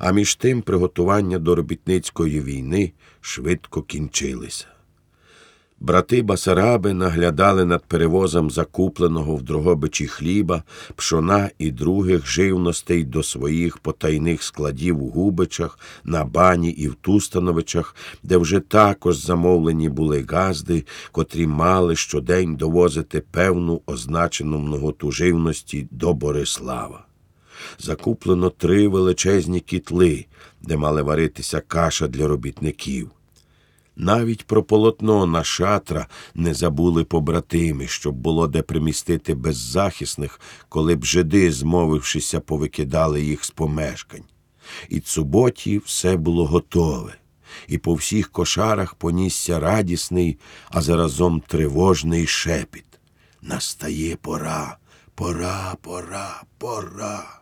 А між тим приготування до робітницької війни швидко кінчилися. Брати Басараби наглядали над перевозом закупленого в Дрогобичі хліба, пшона і других живностей до своїх потайних складів у Губичах, на бані і в Тустановичах, де вже також замовлені були газди, котрі мали щодень довозити певну означену многоту живності до Борислава. Закуплено три величезні кітли, де мали варитися каша для робітників. Навіть про полотно на шатра не забули побратими, щоб було де примістити беззахисних, коли б жиди, змовившися, повикидали їх з помешкань. І цуботі все було готове, і по всіх кошарах понісся радісний, а заразом тривожний шепіт. Настає пора, пора, пора, пора.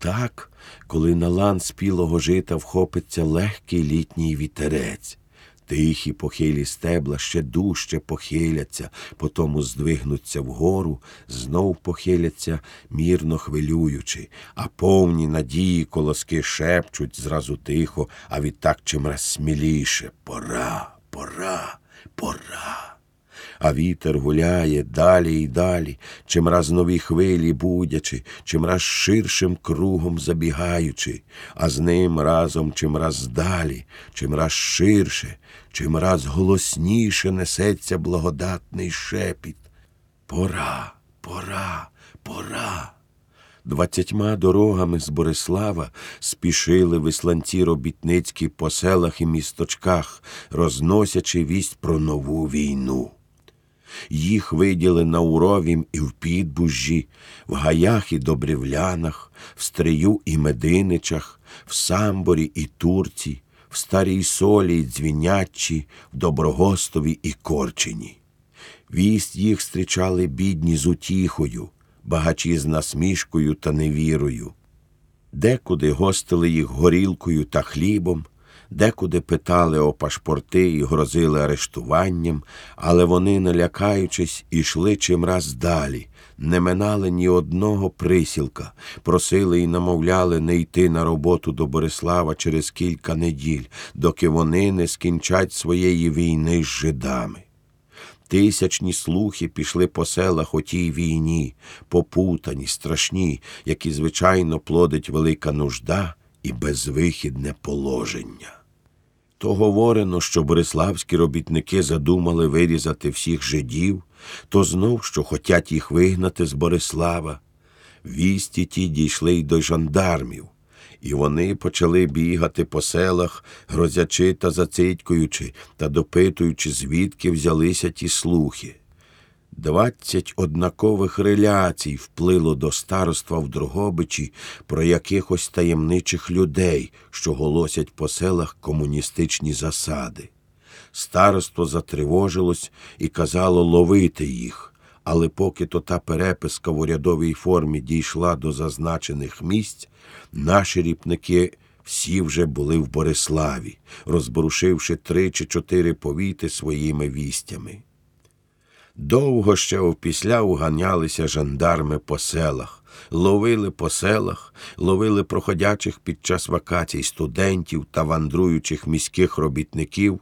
Так, коли на лан спілого жита вхопиться легкий літній вітерець. Тихі похилі стебла ще дужче похиляться, потому здвигнуться вгору, знов похиляться, мірно хвилюючи, а повні надії колоски шепчуть зразу тихо, а відтак чимраз сміліше. Пора, пора, пора. А вітер гуляє далі і далі, чимраз нові хвилі будячи, чимраз ширшим кругом забігаючи, а з ним разом чимраз далі, чимраз ширше, чимраз голосніше несеться благодатний шепіт. Пора, пора, пора. Двадцятьма дорогами з Борислава спішили висланці робітницькі по селах і місточках, розносячи вість про нову війну. Їх виділи на уровім і в підбужжі, в гаях і добрівлянах, в стрию і мединичах, в самборі і турці, в старій солі й дзвінячі, в доброгостові і корчині. Вість їх зустрічали бідні з утіхою, багачі з насмішкою та невірою. Декуди гостили їх горілкою та хлібом, декуди питали о пашпорти і грозили арештуванням, але вони, не лякаючись, ішли чимраз далі, не минали ні одного присілка, просили і намовляли не йти на роботу до Борислава через кілька неділь, доки вони не скінчать своєї війни з жидами. Тисячні слухи пішли по селах о тій війні, попутані, страшні, які, звичайно, плодить велика нужда і безвихідне положення. То говорено, що бориславські робітники задумали вирізати всіх жидів, то знов, що хотять їх вигнати з Борислава. Вісті ті дійшли й до жандармів, і вони почали бігати по селах, грозячи та зацитькуючи та допитуючи, звідки взялися ті слухи. Двадцять однакових реляцій вплило до староства в Дрогобичі про якихось таємничих людей, що голосять по селах комуністичні засади. Староство затривожилось і казало ловити їх, але поки то та переписка в урядовій формі дійшла до зазначених місць, наші ріпники всі вже були в Бориславі, розборушивши три чи чотири повіти своїми вістями. Довго ще опісля уганялися жандарми по селах, ловили по селах, ловили проходячих під час вакацій студентів та вандруючих міських робітників.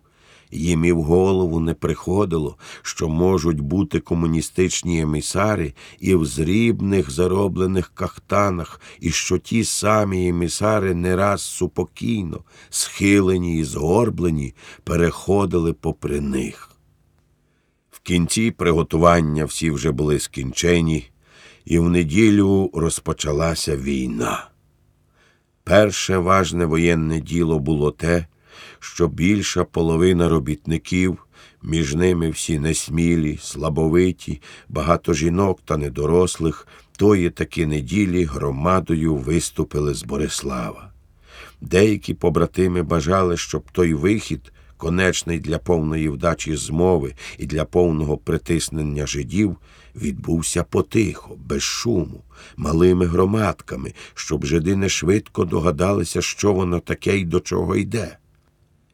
Їм і в голову не приходило, що можуть бути комуністичні емісари і в зрібних зароблених кахтанах, і що ті самі емісари не раз супокійно, схилені і згорблені, переходили попри них. Кінці приготування всі вже були скінчені, і в неділю розпочалася війна. Перше важне воєнне діло було те, що більша половина робітників, між ними всі несмілі, слабовиті, багато жінок та недорослих, тої таки неділі громадою виступили з Борислава. Деякі побратими бажали, щоб той вихід конечний для повної вдачі змови і для повного притиснення жидів, відбувся потихо, без шуму, малими громадками, щоб жиди не швидко догадалися, що воно таке й до чого йде.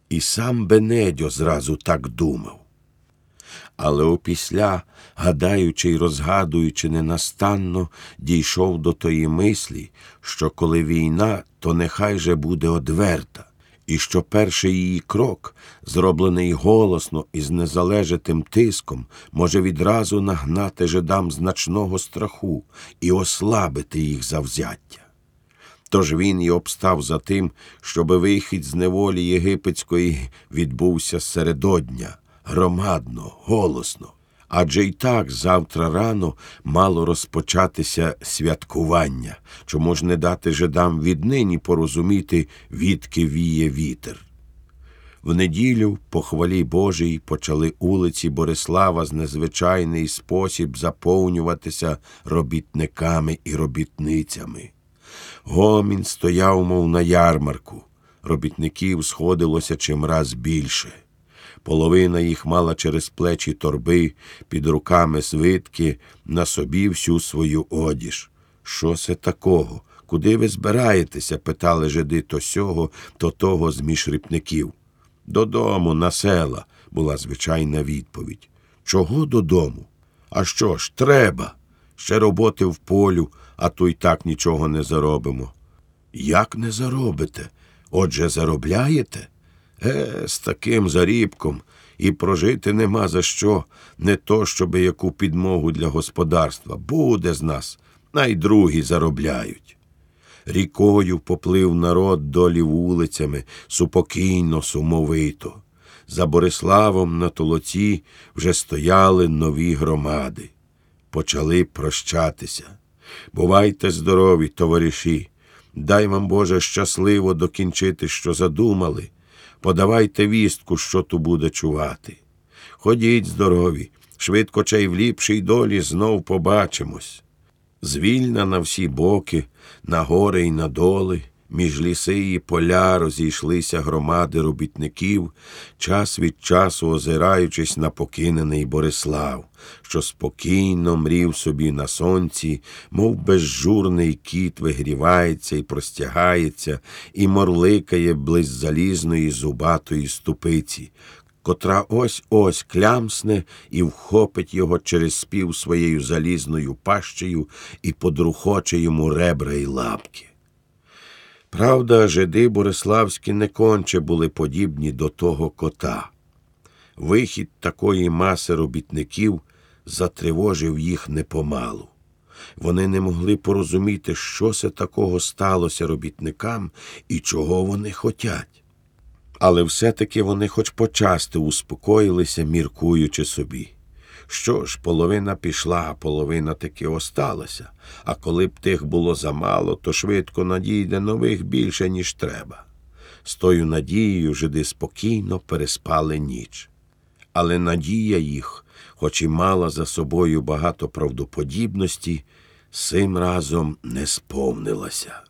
І сам Бенедьо зразу так думав. Але опісля, гадаючи й розгадуючи ненастанно, дійшов до тої мислі, що коли війна, то нехай же буде одверта, і що перший її крок, зроблений голосно і з незалежитим тиском, може відразу нагнати жидам значного страху і ослабити їх завзяття. Тож він і обстав за тим, щоб вихід з неволі єгипетської відбувся середодня, громадно, голосно. Адже й так завтра рано мало розпочатися святкування, чому ж не дати жидам віднині порозуміти, відки віє вітер. В неділю, по хвалі Божій, почали улиці Борислава з незвичайний спосіб заповнюватися робітниками і робітницями. Гомін стояв, мов на ярмарку. Робітників сходилося чимраз більше. Половина їх мала через плечі торби, під руками свитки, на собі всю свою одіж. Що це такого? Куди ви збираєтеся? питали жиди то сього, то того з міжріпників. Додому, на села, була звичайна відповідь. Чого додому? А що ж, треба? Ще роботи в полю, а то й так нічого не заробимо. Як не заробите? Отже, заробляєте? Е, з таким зарібком і прожити нема за що, не то, щоби яку підмогу для господарства. Буде з нас, найдругі заробляють. Рікою поплив народ долі вулицями, супокійно, сумовито. За Бориславом на толоці вже стояли нові громади. Почали прощатися. Бувайте здорові, товариші. Дай вам, Боже, щасливо докінчити, що задумали. Подавайте вістку, що ту буде чувати. Ходіть здорові, швидко чай в ліпшій долі знов побачимось. Звільна на всі боки, на гори й на доли, між ліси і поля розійшлися громади робітників, час від часу озираючись на покинений Борислав, що спокійно мрів собі на сонці, мов безжурний кіт вигрівається і простягається, і морликає близь залізної зубатої ступиці, котра ось ось клямсне і вхопить його через спів своєю залізною пащею і подрухоче йому ребра й лапки. Правда, жиди Бориславські не конче були подібні до того кота. Вихід такої маси робітників затривожив їх непомалу. Вони не могли порозуміти, що це такого сталося робітникам і чого вони хотять. Але все-таки вони хоч почасти успокоїлися, міркуючи собі. Що ж, половина пішла, а половина таки осталася, а коли б тих було замало, то швидко надійде нових більше, ніж треба. З тою надією жиди спокійно переспали ніч. Але надія їх, хоч і мала за собою багато правдоподібності, сим разом не сповнилася.